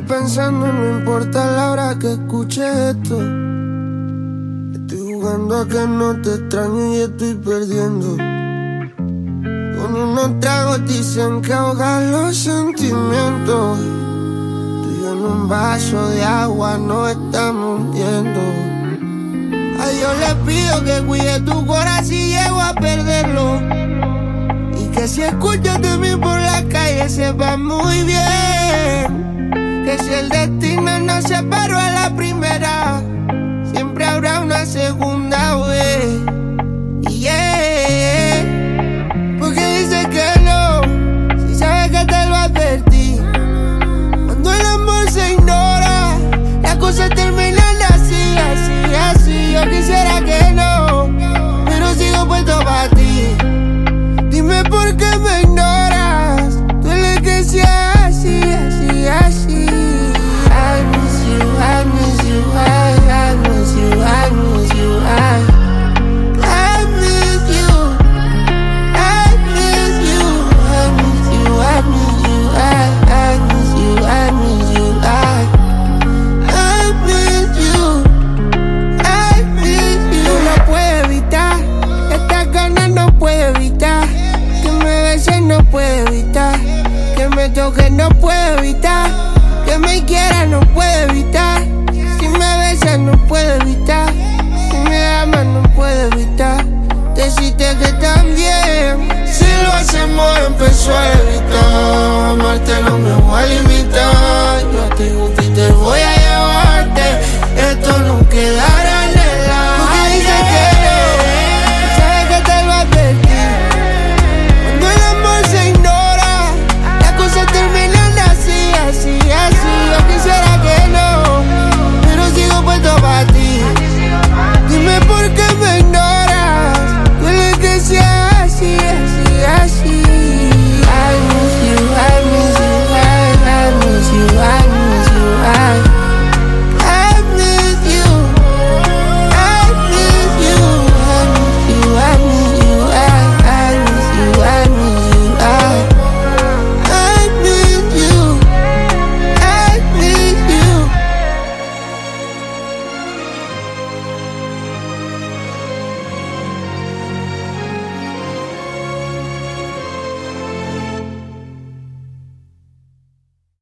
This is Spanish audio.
pensando, no importa la hora que escuche esto. Estoy jugando a que no te extraño y estoy perdiendo. Con unos tragos dicen que ahogan los sentimientos. Tú y yo en un vaso de agua no estamos hundiendo. A Dios le pido que cuide tu corazón si llego a perderlo. Y que si escuchas de mí por la calle sepa muy bien que si el destino no se paró a la primera, puedo evitar. Que me beses, no puedo evitar. Que me toques, no puedo evitar. Que me quieras, no puedo evitar. Si me besas, no puedo